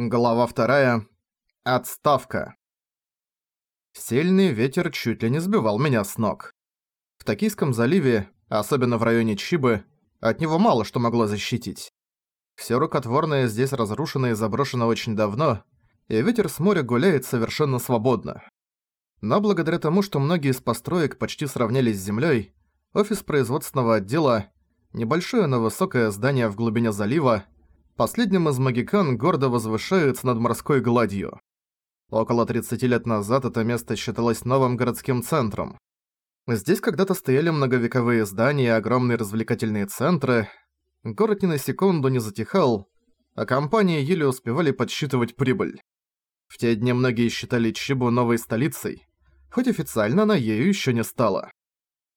Глава вторая. Отставка. Сильный ветер чуть ли не сбивал меня с ног. В Токийском заливе, особенно в районе Чибы, от него мало что могло защитить. Всё рукотворное здесь разрушено и заброшено очень давно, и ветер с моря гуляет совершенно свободно. Но благодаря тому, что многие из построек почти сравнялись с землей, офис производственного отдела, небольшое, но высокое здание в глубине залива, последним из магикан гордо возвышается над морской гладью. Около 30 лет назад это место считалось новым городским центром. Здесь когда-то стояли многовековые здания и огромные развлекательные центры. Город ни на секунду не затихал, а компании еле успевали подсчитывать прибыль. В те дни многие считали Чибу новой столицей, хоть официально она ею еще не стала.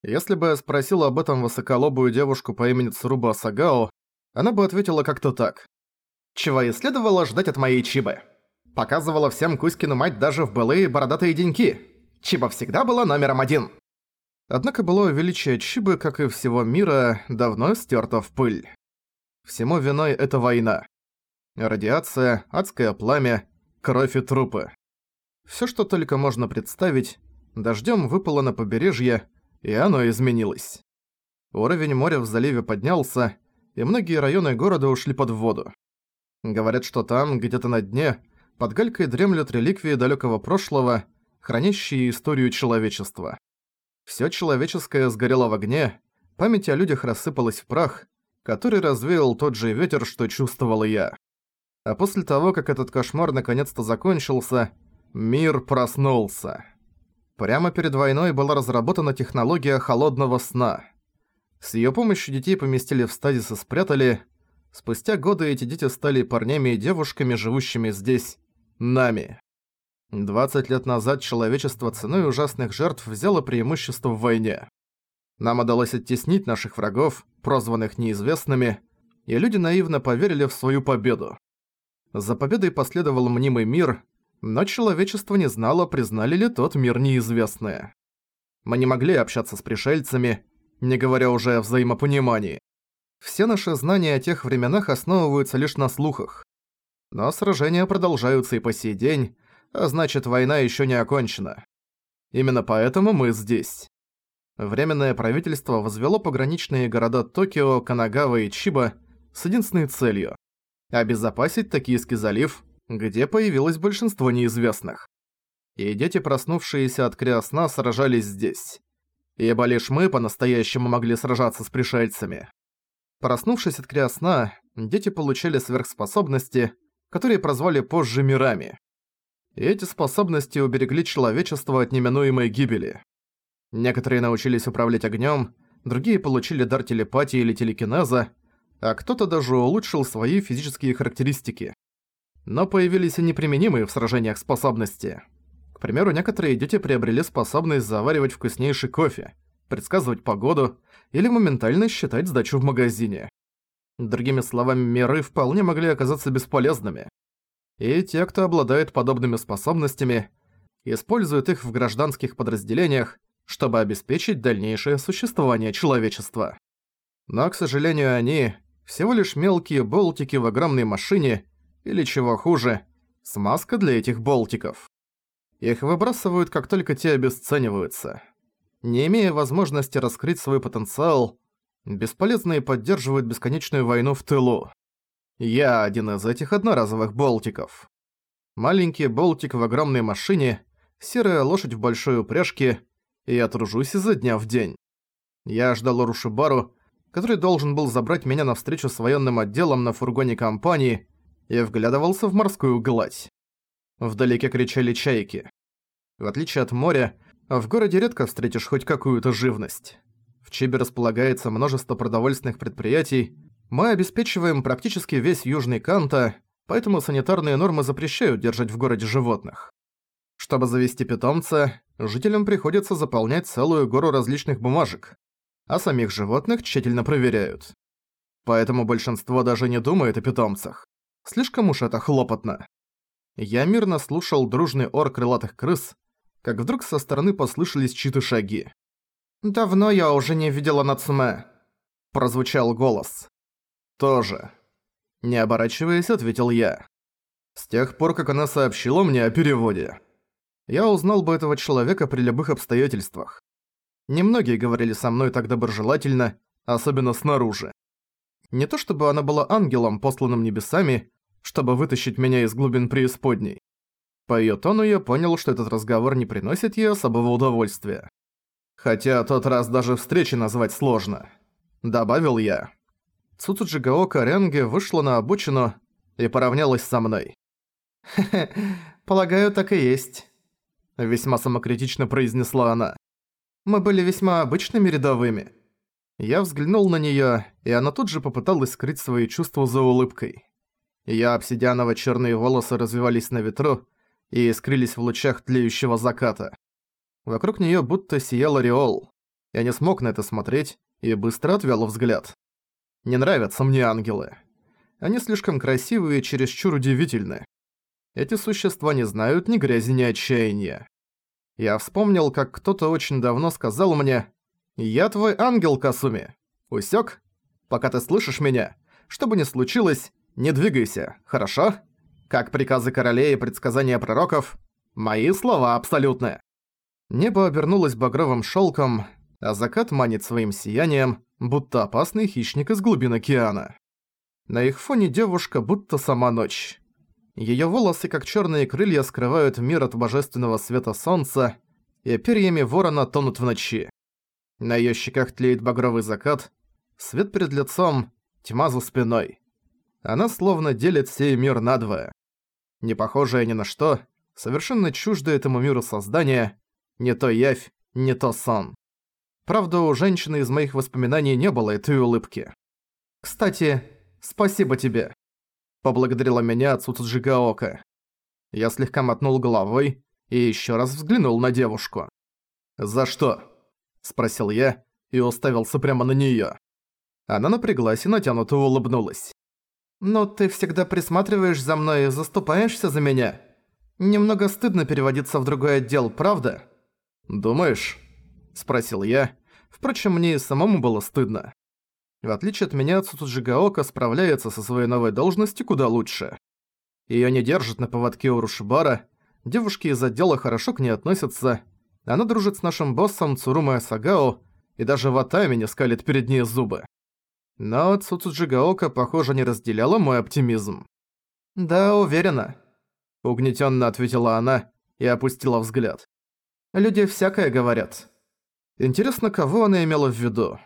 Если бы я спросил об этом высоколобую девушку по имени Цуруба Сагао, она бы ответила как-то так. «Чего и следовало ждать от моей Чибы. Показывала всем Кузькину мать даже в былые бородатые деньки. Чиба всегда была номером один». Однако было величие Чибы, как и всего мира, давно стерто в пыль. Всему виной эта война. Радиация, адское пламя, кровь и трупы. Всё, что только можно представить, дождём выпало на побережье, и оно изменилось. Уровень моря в заливе поднялся, и многие районы города ушли под воду. Говорят, что там, где-то на дне, под галькой дремлют реликвии далекого прошлого, хранящие историю человечества. Всё человеческое сгорело в огне, память о людях рассыпалась в прах, который развеял тот же ветер, что чувствовал я. А после того, как этот кошмар наконец-то закончился, мир проснулся. Прямо перед войной была разработана технология холодного сна. С её помощью детей поместили в стазис и спрятали. Спустя годы эти дети стали парнями и девушками, живущими здесь, нами. 20 лет назад человечество ценой ужасных жертв взяло преимущество в войне. Нам удалось оттеснить наших врагов, прозванных неизвестными, и люди наивно поверили в свою победу. За победой последовал мнимый мир, но человечество не знало, признали ли тот мир неизвестное. Мы не могли общаться с пришельцами, не говоря уже о взаимопонимании. Все наши знания о тех временах основываются лишь на слухах. Но сражения продолжаются и по сей день, а значит война еще не окончена. Именно поэтому мы здесь. Временное правительство возвело пограничные города Токио, Канагава и Чиба с единственной целью – обезопасить Токийский залив где появилось большинство неизвестных. И дети, проснувшиеся от криосна, сражались здесь. Ибо лишь мы по-настоящему могли сражаться с пришельцами. Проснувшись от криосна, дети получали сверхспособности, которые прозвали позже мирами. И эти способности уберегли человечество от неминуемой гибели. Некоторые научились управлять огнем, другие получили дар телепатии или телекинеза, а кто-то даже улучшил свои физические характеристики но появились и неприменимые в сражениях способности. Примеру, некоторые дети приобрели способность заваривать вкуснейший кофе, предсказывать погоду или моментально считать сдачу в магазине. Другими словами, миры вполне могли оказаться бесполезными. И те, кто обладает подобными способностями, используют их в гражданских подразделениях, чтобы обеспечить дальнейшее существование человечества. Но, к сожалению, они – всего лишь мелкие болтики в огромной машине – или чего хуже, смазка для этих болтиков. Их выбрасывают, как только те обесцениваются. Не имея возможности раскрыть свой потенциал, бесполезные поддерживают бесконечную войну в тылу. Я один из этих одноразовых болтиков. Маленький болтик в огромной машине, серая лошадь в большой упряжке, и я тружусь изо дня в день. Я ждал Рушибару, который должен был забрать меня на встречу с военным отделом на фургоне компании, и вглядывался в морскую гладь. Вдалеке кричали чайки. В отличие от моря, в городе редко встретишь хоть какую-то живность. В Чибе располагается множество продовольственных предприятий, мы обеспечиваем практически весь Южный Канта, поэтому санитарные нормы запрещают держать в городе животных. Чтобы завести питомца, жителям приходится заполнять целую гору различных бумажек, а самих животных тщательно проверяют. Поэтому большинство даже не думает о питомцах. Слишком уж это хлопотно. Я мирно слушал дружный ор крылатых крыс, как вдруг со стороны послышались чьи-то шаги. «Давно я уже не видела Нацуме», – прозвучал голос. «Тоже». Не оборачиваясь, ответил я. С тех пор, как она сообщила мне о переводе. Я узнал бы этого человека при любых обстоятельствах. Немногие говорили со мной так доброжелательно, особенно снаружи. Не то чтобы она была ангелом, посланным небесами, чтобы вытащить меня из глубин преисподней. По её тону я понял, что этот разговор не приносит ей особого удовольствия. Хотя тот раз даже встречи назвать сложно. Добавил я. Цуцуджигаока Ренге вышла на обочину и поравнялась со мной. «Хе-хе, полагаю, так и есть», — весьма самокритично произнесла она. «Мы были весьма обычными рядовыми». Я взглянул на неё, и она тут же попыталась скрыть свои чувства за улыбкой. Её обсидианово-чёрные волосы развивались на ветру и скрылись в лучах тлеющего заката. Вокруг неё будто сиял ореол. Я не смог на это смотреть и быстро отвёл взгляд. Не нравятся мне ангелы. Они слишком красивые и чересчур удивительны. Эти существа не знают ни грязи, ни отчаяния. Я вспомнил, как кто-то очень давно сказал мне «Я твой ангел, Касуми. Усёк? Пока ты слышишь меня, что бы ни случилось, не двигайся, хорошо? Как приказы королей и предсказания пророков, мои слова абсолютны». Небо обернулось багровым шелком, а закат манит своим сиянием, будто опасный хищник из глубин океана. На их фоне девушка будто сама ночь. Её волосы, как чёрные крылья, скрывают мир от божественного света солнца, и перьями ворона тонут в ночи. На её щеках тлеет багровый закат, свет перед лицом, тьма за спиной. Она словно делит сей мир надвое. Не похожая ни на что, совершенно чуждое этому миру создание, не то явь, не то сон. Правда, у женщины из моих воспоминаний не было этой улыбки. «Кстати, спасибо тебе», — поблагодарила меня Цуцуджигаока. Я слегка мотнул головой и еще раз взглянул на девушку. «За что?» — спросил я и уставился прямо на неё. Она напряглась и натянуто улыбнулась. «Но ты всегда присматриваешь за мной и заступаешься за меня. Немного стыдно переводиться в другой отдел, правда?» «Думаешь?» – спросил я. Впрочем, мне и самому было стыдно. В отличие от меня, Цуцуджигаока справляется со своей новой должностью куда лучше. Её не держат на поводке у Рушибара, девушки из отдела хорошо к ней относятся, она дружит с нашим боссом Цурума Сагао и даже в Атаме не скалит перед ней зубы. Но Цуцуджигаока, похоже, не разделяла мой оптимизм. «Да, уверена», — угнетённо ответила она и опустила взгляд. Люди всякое говорят. Интересно, кого она имела в виду?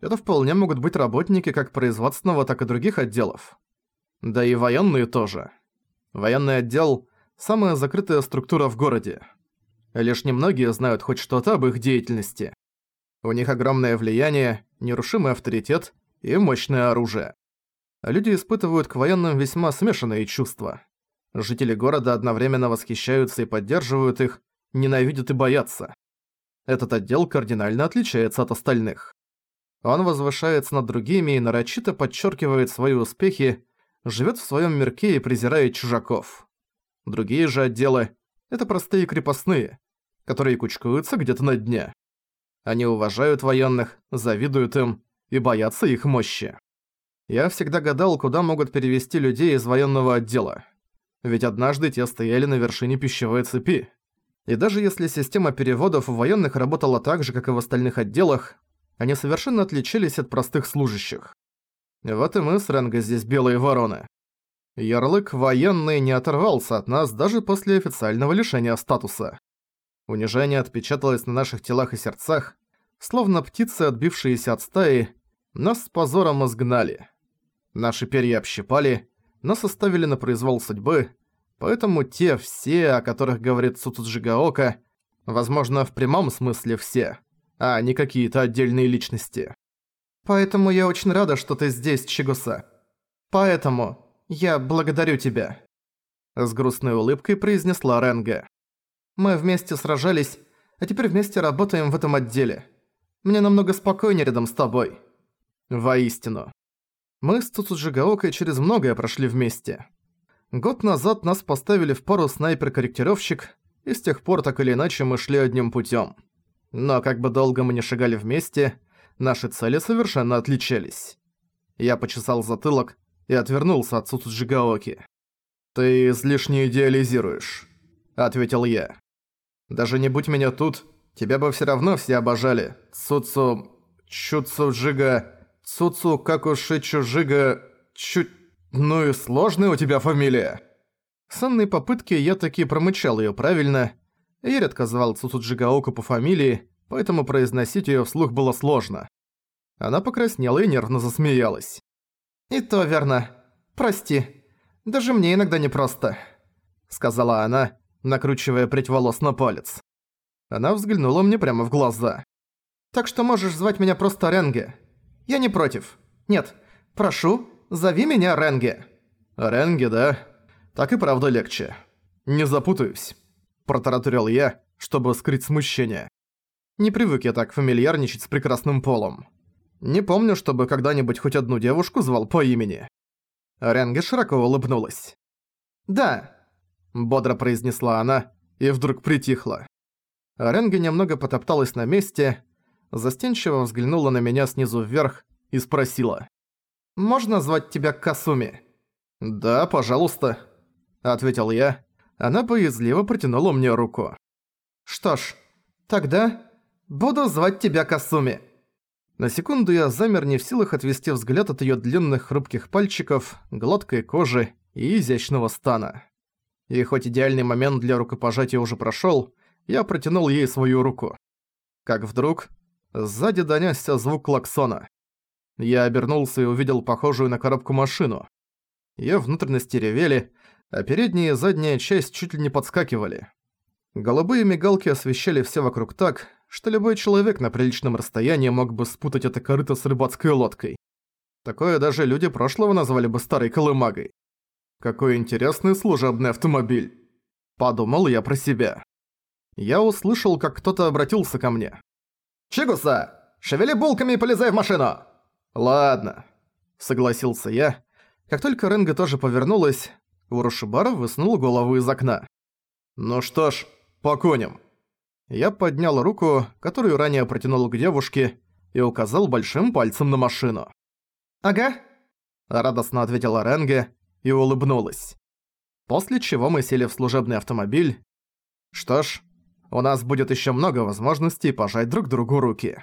Это вполне могут быть работники как производственного, так и других отделов. Да и военные тоже. Военный отдел – самая закрытая структура в городе. Лишь немногие знают хоть что-то об их деятельности. У них огромное влияние, нерушимый авторитет и мощное оружие. Люди испытывают к военным весьма смешанные чувства. Жители города одновременно восхищаются и поддерживают их, ненавидят и боятся. Этот отдел кардинально отличается от остальных. Он возвышается над другими и нарочито подчеркивает свои успехи, живет в своем мирке и презирает чужаков. Другие же отделы – это простые крепостные, которые кучкуются где-то на дне. Они уважают военных, завидуют им и боятся их мощи. Я всегда гадал, куда могут перевести людей из военного отдела. Ведь однажды те стояли на вершине пищевой цепи. И даже если система переводов у военных работала так же, как и в остальных отделах, они совершенно отличались от простых служащих. Вот и мы с Ренго здесь белые вороны. Ярлык «военный» не оторвался от нас даже после официального лишения статуса. Унижение отпечаталось на наших телах и сердцах, словно птицы, отбившиеся от стаи, нас с позором изгнали. Наши перья общипали, нас оставили на произвол судьбы, Поэтому те все, о которых говорит Суцуджигаока, возможно, в прямом смысле все, а не какие-то отдельные личности. Поэтому я очень рада, что ты здесь, Чигуса. Поэтому я благодарю тебя. С грустной улыбкой произнесла Ренга. Мы вместе сражались, а теперь вместе работаем в этом отделе. Мне намного спокойнее рядом с тобой. Воистину. Мы с Цуцуджигаокой через многое прошли вместе. Год назад нас поставили в пару снайпер-корректировщик, и с тех пор так или иначе мы шли одним путем. Но как бы долго мы не шагали вместе, наши цели совершенно отличались. Я почесал затылок и отвернулся от Цуцуджигаоки. «Ты излишне идеализируешь», — ответил я. «Даже не будь меня тут, тебя бы все равно все обожали. Цуцу... Чуцу Джига... Цуцу Какушичу Жига... Чуть... Ну и сложная у тебя фамилия». С попытки я таки промычал её правильно. Я редко звал Цуцу Джигаоку по фамилии, поэтому произносить её вслух было сложно. Она покраснела и нервно засмеялась. «И то верно. Прости. Даже мне иногда непросто», — сказала она, накручивая прядь волос на палец. Она взглянула мне прямо в глаза. «Так что можешь звать меня просто Ренге. Я не против. Нет, прошу, зови меня Ренге». «Ренге, да? Так и правда легче. Не запутаюсь», — протараторил я, чтобы скрыть смущение. Не привык я так фамильярничать с прекрасным полом. Не помню, чтобы когда-нибудь хоть одну девушку звал по имени. Ренге широко улыбнулась. «Да», — бодро произнесла она и вдруг притихла. Ренге немного потопталась на месте, застенчиво взглянула на меня снизу вверх и спросила. «Можно звать тебя Касуми?» «Да, пожалуйста», — ответил я. Она боязливо протянула мне руку. «Что ж, тогда буду звать тебя Касуми». На секунду я замер не в силах отвести взгляд от её длинных хрупких пальчиков, гладкой кожи и изящного стана. И хоть идеальный момент для рукопожатия уже прошёл, я протянул ей свою руку. Как вдруг сзади донёсся звук клаксона. Я обернулся и увидел похожую на коробку машину. Её внутренности ревели, а передняя и задняя часть чуть ли не подскакивали. Голубые мигалки освещали все вокруг так, что любой человек на приличном расстоянии мог бы спутать это корыто с рыбацкой лодкой. Такое даже люди прошлого назвали бы старой колымагой. Какой интересный служебный автомобиль. Подумал я про себя. Я услышал, как кто-то обратился ко мне. «Чигуса, шевели булками и полезай в машину!» «Ладно», — согласился я. Как только Ренга тоже повернулась, Урушибара высунул голову из окна. «Ну что ж, по коням». Я поднял руку, которую ранее протянул к девушке, и указал большим пальцем на машину. «Ага», — радостно ответила Ренге и улыбнулась. После чего мы сели в служебный автомобиль. Что ж, у нас будет еще много возможностей пожать друг другу руки.